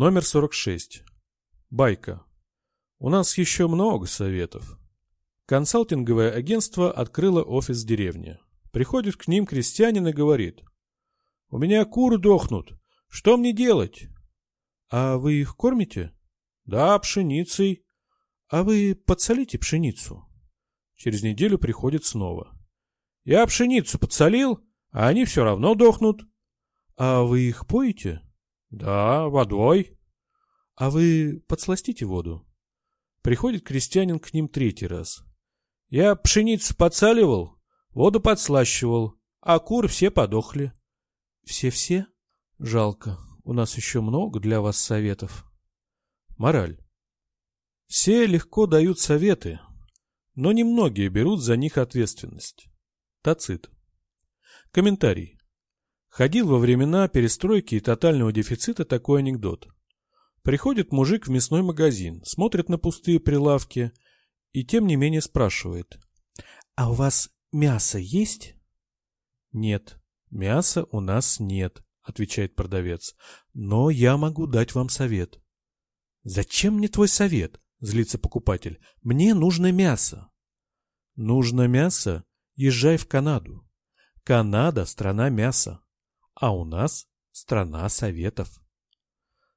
Номер 46. Байка. У нас еще много советов. Консалтинговое агентство открыло офис в деревне. Приходит к ним крестьянин и говорит. «У меня куры дохнут. Что мне делать?» «А вы их кормите?» «Да, пшеницей». «А вы подсолите пшеницу?» Через неделю приходит снова. «Я пшеницу подсолил, а они все равно дохнут». «А вы их поете?» «Да, водой». «А вы подсластите воду?» Приходит крестьянин к ним третий раз. «Я пшеницу подсаливал, воду подслащивал, а куры все подохли». «Все-все? Жалко, у нас еще много для вас советов». Мораль. Все легко дают советы, но немногие берут за них ответственность. Тацит. Комментарий. Ходил во времена перестройки и тотального дефицита такой анекдот. Приходит мужик в мясной магазин, смотрит на пустые прилавки и тем не менее спрашивает. «А у вас мясо есть?» «Нет, мяса у нас нет», — отвечает продавец. «Но я могу дать вам совет». «Зачем мне твой совет?» — злится покупатель. «Мне нужно мясо». «Нужно мясо? Езжай в Канаду. Канада — страна мяса, а у нас — страна советов».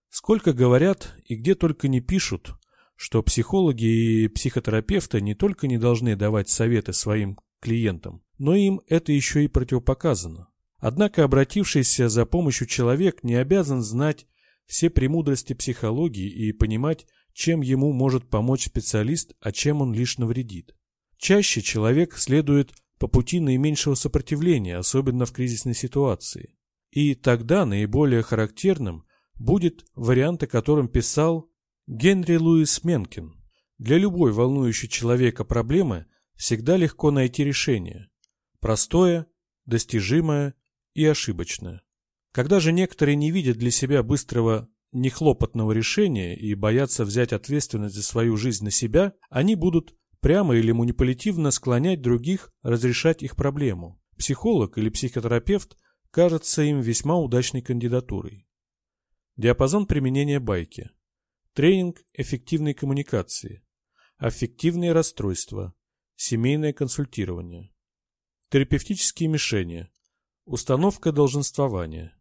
Сколько говорят и где только не пишут, что психологи и психотерапевты не только не должны давать советы своим клиентам, но им это еще и противопоказано. Однако обратившийся за помощью человек не обязан знать все премудрости психологии и понимать, чем ему может помочь специалист, а чем он лишь навредит. Чаще человек следует по пути наименьшего сопротивления, особенно в кризисной ситуации. И тогда наиболее характерным будет вариант, о котором писал Генри Луис Менкин. Для любой волнующей человека проблемы всегда легко найти решение. Простое, достижимое и ошибочное. Когда же некоторые не видят для себя быстрого, нехлопотного решения и боятся взять ответственность за свою жизнь на себя, они будут прямо или манипулятивно склонять других разрешать их проблему. Психолог или психотерапевт кажется им весьма удачной кандидатурой. Диапазон применения байки. Тренинг эффективной коммуникации. Аффективные расстройства. Семейное консультирование. Терапевтические мишени. Установка долженствования.